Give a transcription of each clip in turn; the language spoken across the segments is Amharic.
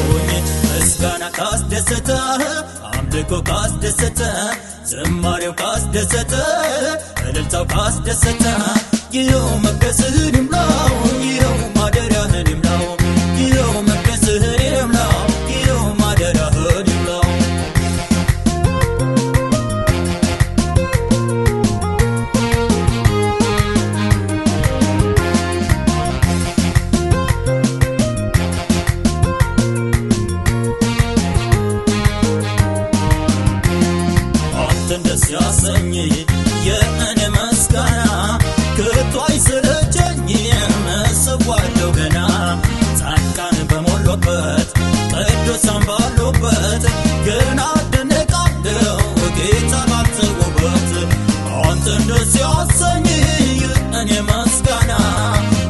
ሆኝ ምስጋና ካስደሰተ አምልኮ ካስደሰተ ዝማሬው ካስደሰተ እልልታው ካስደሰተ ይኸው መገስን ይምላው አንተ እንደዚህ አሰኝኝ እኔ ምስጋና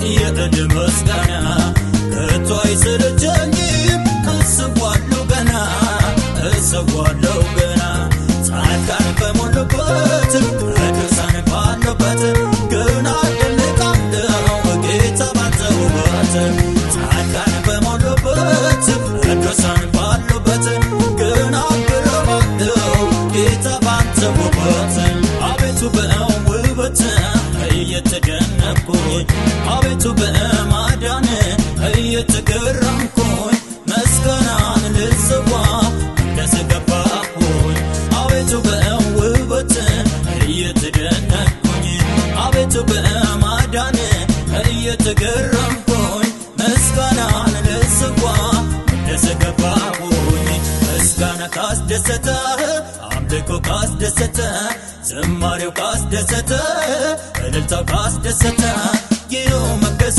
የእድ ምስጋና ከቶ አይሰለቸኝም። ገረምኩኝ ምስጋናን ልስጓ እንደሰገባሁኝ ምስጋና ካስደሰተ አምልኮ ካስደሰተ ዝማሬው ካስደሰተ እልልታው ካስደሰተ ይኸው መገዝ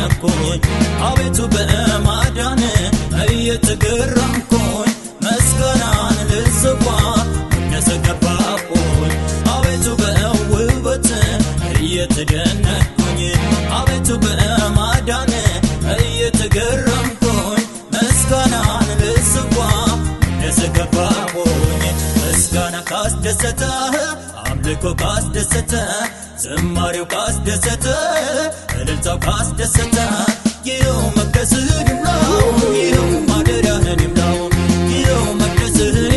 ተጨነኩኝ አቤቱ በማዳን እየተገረምኩኝ መስገናን ልስኳ እንደተገባኩኝ አቤቱ በውበት እየተደነኩኝ አቤቱ በማዳን እየተገረምኩኝ መስገናን ልስኳ እንደተገባኩኝ መስጋና ካስደሰተ አምልኮ ካስደሰተ ዝማሬው ካስደሰተ እልልታው ካስደሰተ ይኸው መቅደስህን ይምላው ይኸው ማደሪያህን ይምላው ይኸው መቅደስህን